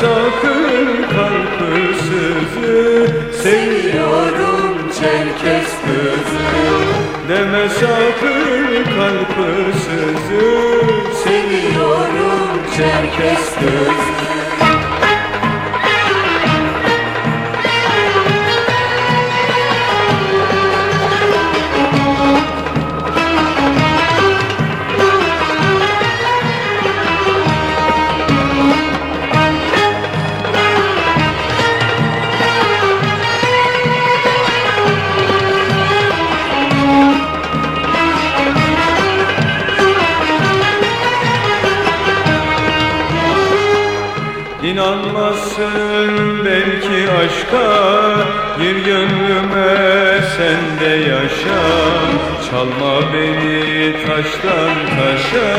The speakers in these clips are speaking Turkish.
sakın kalp hırsızı Seviyorum Çerkes kızı. Deme sakın kalp hırsızı Seviyorum Çerkes kızı İnanmazsın belki aşka Gir gönlüme sen de yaşa. Çalma beni taştan taşa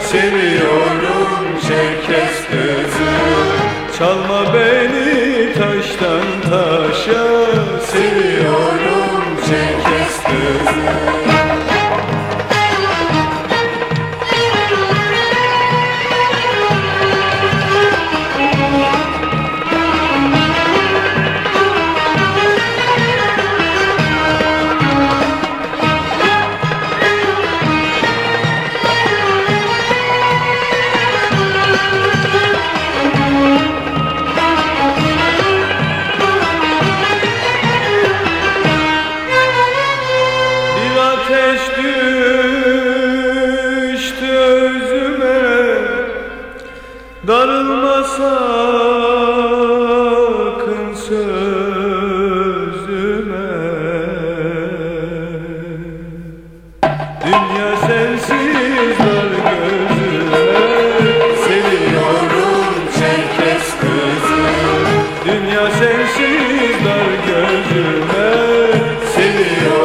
Seviyorum Çerkes kızı Çalma beni taştan taşa Seviyorum Çerkes kızı sakın sözüme. Dünya sensiz dar gözüme. Seviyorum çekmez gözüm Dünya sensiz dar gözüme. Seviyorum